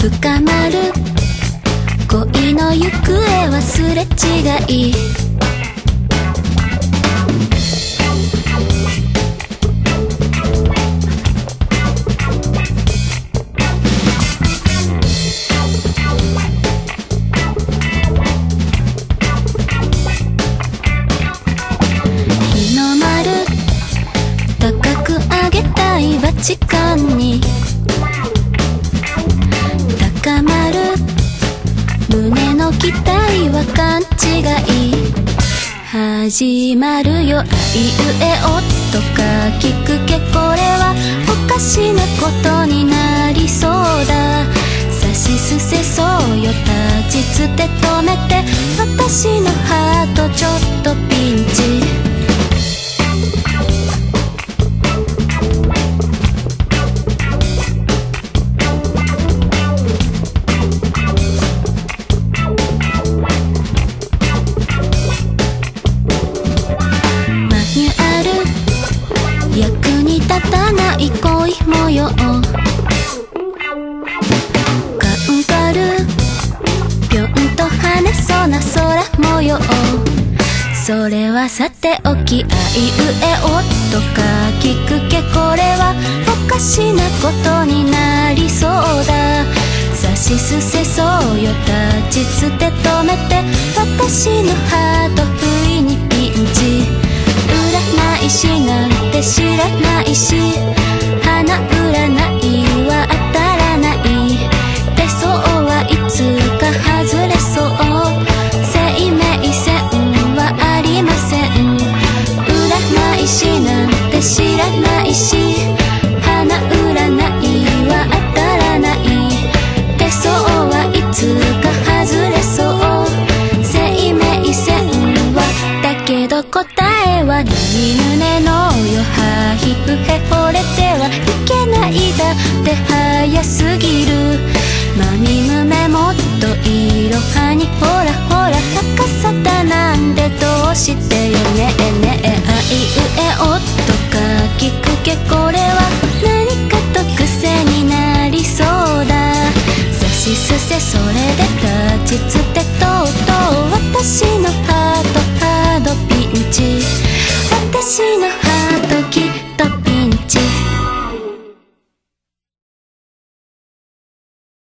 深まる。恋の行方はすれ違い。日の丸。高く上げたいバチカは勘違い始まるよ。あいうえおとか聞くけこれはおかしなことになりそうだ。さしすせそうよ。立ちつて止めて私のハートちょっとピたない恋模様。カンカルぴょんと跳ねそうな空模様。それはさておきあいうえおとか聞くけこれはおかしなことになりそうだ。さしすせそうよ。立ちつて止めて私のハらな to